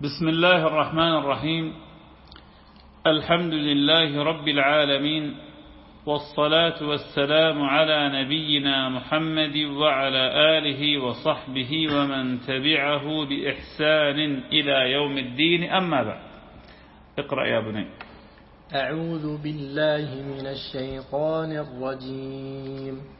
بسم الله الرحمن الرحيم. الحمد لله رب العالمين والصلاة والسلام على نبينا محمد وعلى آله وصحبه ومن تبعه بإحسان إلى يوم الدين. أما بعد اقرأ يا بني. أعوذ بالله من الشيطان الرجيم.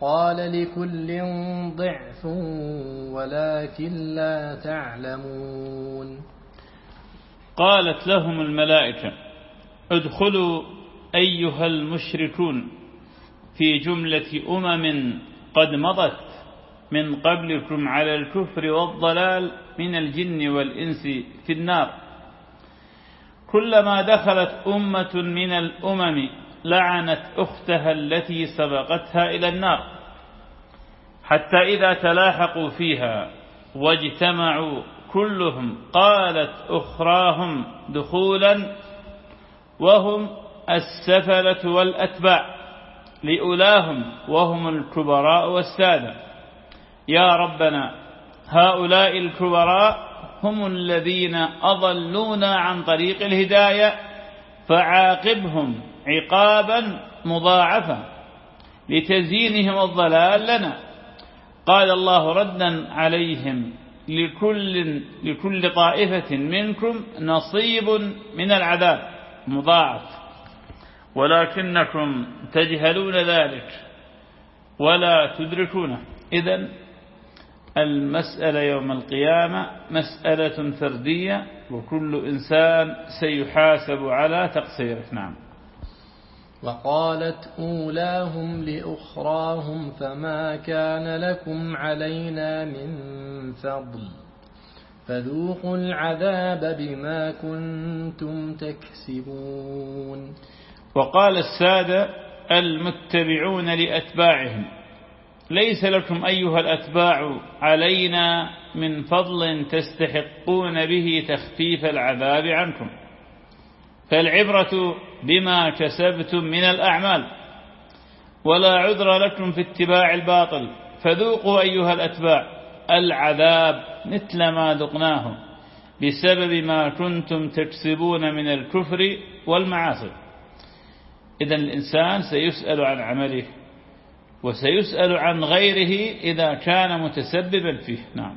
قال لكل ضعف ولكن لا تعلمون. قالت لهم الملائكة ادخلوا أيها المشركون في جملة أمم قد مضت من قبلكم على الكفر والضلال من الجن والإنس في النار. كلما دخلت أمة من الأمم لعنت أختها التي سبقتها إلى النار. حتى إذا تلاحقوا فيها واجتمعوا كلهم قالت أخراهم دخولا وهم السفلة والأتباع لأولاهم وهم الكبراء والسادة. يا ربنا هؤلاء الكبراء هم الذين أضلونا عن طريق الهداية فعاقبهم عقابا مضاعفا لتزيينهم الضلال لنا. قال الله ردا عليهم لكل, لكل طائفة منكم نصيب من العذاب مضاعف. ولكنكم تجهلون ذلك ولا تدركونه. إذا المسألة يوم القيامة مسألة فردية وكل إنسان سيحاسب على تقصيره. نعم. وقالت أولاهم لأخراهم فما كان لكم علينا من فضل فذوقوا العذاب بما كنتم تكسبون. وقال السادة المتبعون لأتباعهم ليس لكم أيها الأتباع علينا من فضل تستحقون به تخفيف العذاب عنكم. فالعبرة بما كسبتم من الأعمال. ولا عذر لكم في اتباع الباطل. فذوقوا أيها الأتباع العذاب مثل ما ذقناه بسبب ما كنتم تكسبون من الكفر والمعاصي. إذا الإنسان سيسأل عن عمله وسيسأل عن غيره إذا كان متسببا فيه. نعم.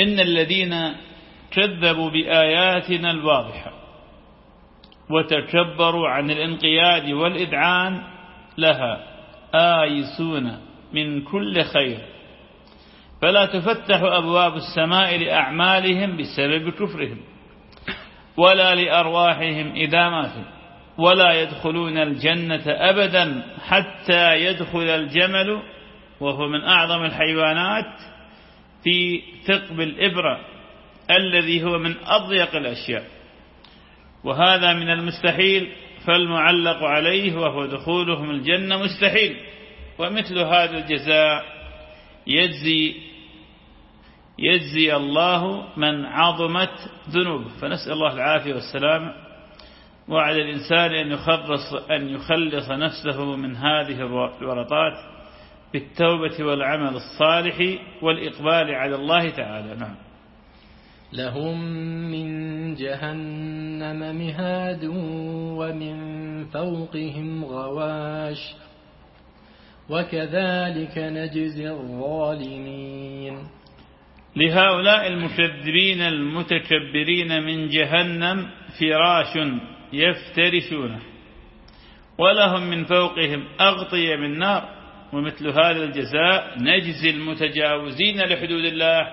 إن الذين كذبوا بآياتنا الواضحة وتكبروا عن الانقياد والإذعان لها آيسون من كل خير. فلا تفتح أبواب السماء لأعمالهم بسبب كفرهم ولا لأرواحهم إذا ماتوا ولا يدخلون الجنة أبدا حتى يدخل الجمل وهو من أعظم الحيوانات في ثقب الإبرة الذي هو من أضيق الأشياء. وهذا من المستحيل فالمعلق عليه وهو دخولهم الجنة مستحيل. ومثل هذا الجزاء يجزي يجزي الله من عظمت ذنوبه. فنسأل الله العافية والسلام وعلى الإنسان أن يخلص, أن يخلص نفسه من هذه الورطات. بالتوبة والعمل الصالح والإقبال على الله تعالى نعم. لهم من جهنم مهاد ومن فوقهم غواش وكذلك نجزي الظالمين. لهؤلاء المكذبين المتكبرين من جهنم فراش يفترشونه ولهم من فوقهم أغطية من نار. ومثل هذا الجزاء نجزي المتجاوزين لحدود الله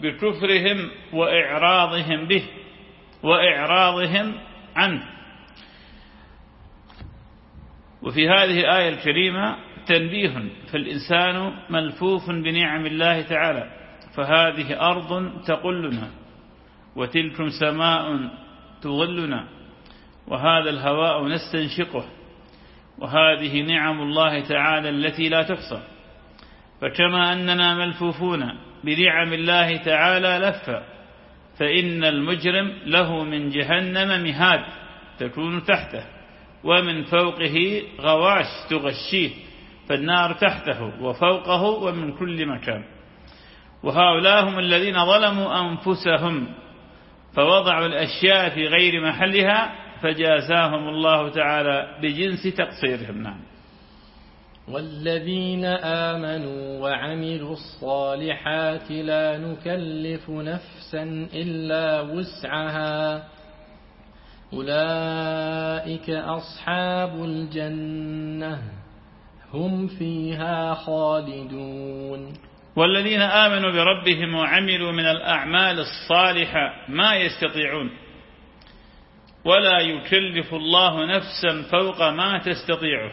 بكفرهم وإعراضهم به وإعراضهم عنه. وفي هذه الآية الكريمة تنبيه فالإنسان ملفوف بنعم الله تعالى فهذه أرض تقلنا وتلكم سماء تظلنا وهذا الهواء نستنشقه. وهذه نعم الله تعالى التي لا تحصى. فكما أننا ملفوفون بنعم الله تعالى لفا فإن المجرم له من جهنم مهاد تكون تحته ومن فوقه غواش تغشيه فالنار تحته وفوقه ومن كل مكان. وهؤلاء هم الذين ظلموا أنفسهم فوضعوا الأشياء في غير محلها فجازاهم الله تعالى بجنس تقصيرهم نعم. والذين آمنوا وعملوا الصالحات لا نكلف نفسا إلا وسعها. أولئك أصحاب الجنة هم فيها خالدون. والذين آمنوا بربهم وعملوا من الأعمال الصالحة ما يستطيعون. ولا يكلف الله نفسا فوق ما تستطيعه.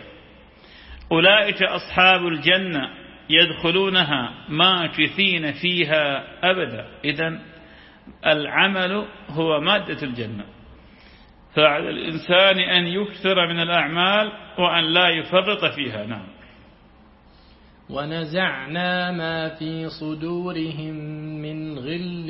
أولئك أصحاب الجنة يدخلونها ماكثين فيها أبدا. إذا العمل هو مادة الجنة. فعلى الإنسان أن يكثر من الأعمال وأن لا يفرط فيها. نعم. ونزعنا ما في صدورهم من غل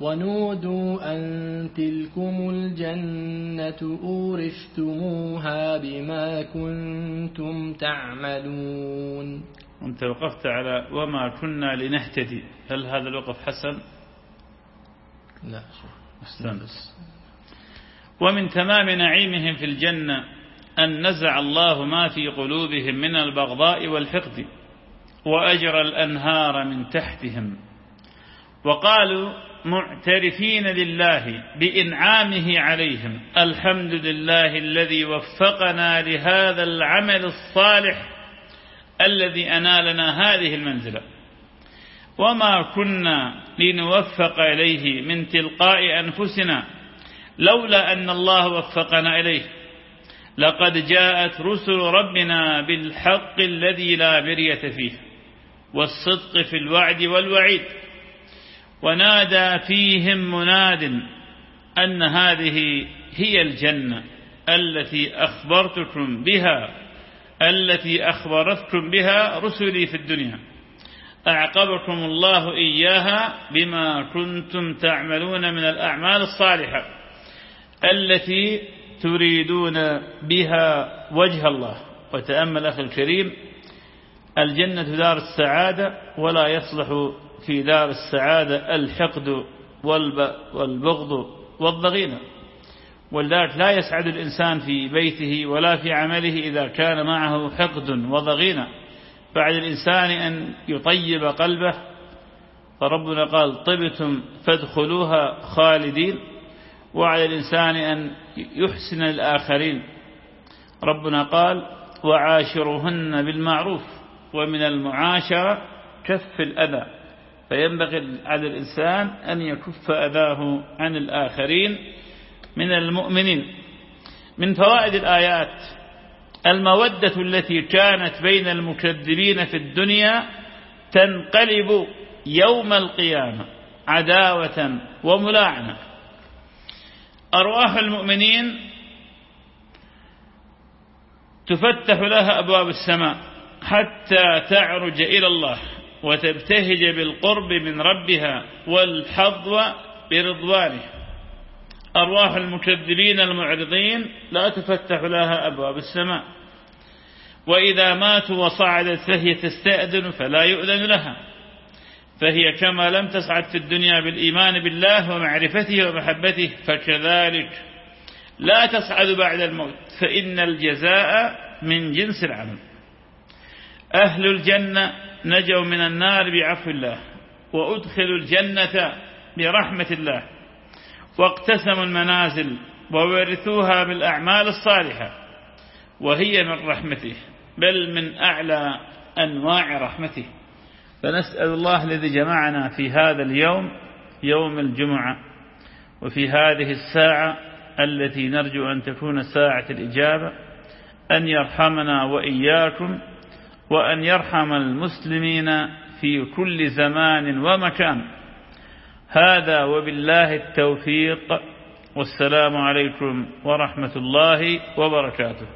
ونودوا أن تلكم الجنة أورثتموها بما كنتم تعملون. أنت وقفت على وما كنا لنهتدي. هل هذا الوقف حسن؟ لا. استنس ومن تمام نعيمهم في الجنة أن نزع الله ما في قلوبهم من البغضاء والحقد وأجرى الأنهار من تحتهم. وقالوا معترفين لله بإنعامه عليهم الحمد لله الذي وفقنا لهذا العمل الصالح الذي أنالنا هذه المنزلة. وما كنا لنوفق إليه من تلقاء أنفسنا لولا أن الله وفقنا إليه. لقد جاءت رسل ربنا بالحق الذي لا مرية فيه والصدق في الوعد والوعيد. ونادى فيهم مناد أن هذه هي الجنة التي أخبرتكم بها التي أخبرتكم بها رسلي في الدنيا. أعقبكم الله إياها بما كنتم تعملون من الأعمال الصالحة التي تريدون بها وجه الله. وتأمل أخي الكريم الجنة دار السعادة ولا يصلح في دار السعادة الحقد والبغض والضغينة. ولذلك لا يسعد الإنسان في بيته ولا في عمله إذا كان معه حقد وضغينة. بعد الإنسان أن يطيب قلبه فربنا قال طبتم فادخلوها خالدين. وعلى الإنسان أن يحسن الآخرين. ربنا قال وعاشرهن بالمعروف ومن المعاشرة كف الأذى. فينبغي على الإنسان أن يكف أذاه عن الآخرين من المؤمنين. من فوائد الآيات المودة التي كانت بين المكذبين في الدنيا تنقلب يوم القيامة عداوة وملاعنة. أرواح المؤمنين تفتح لها أبواب السماء حتى تعرج إلى الله. وتبتهج بالقرب من ربها والحظو برضوانه. أرواح المكذبين المعرضين لا تفتح لها أبواب السماء. وإذا ماتوا وصعدت فهي تستأذن فلا يؤذن لها. فهي كما لم تصعد في الدنيا بالإيمان بالله ومعرفته ومحبته فكذلك لا تصعد بعد الموت فإن الجزاء من جنس العمل. أهل الجنة نجوا من النار بعفو الله وأدخلوا الجنة برحمة الله واقتسموا المنازل وورثوها بالأعمال الصالحة وهي من رحمته بل من أعلى أنواع رحمته. فنسأل الله الذي جمعنا في هذا اليوم يوم الجمعة وفي هذه الساعة التي نرجو أن تكون ساعة الإجابة أن يرحمنا وإياكم وأن يرحم المسلمين في كل زمان ومكان. هذا وبالله التوفيق. والسلام عليكم ورحمة الله وبركاته.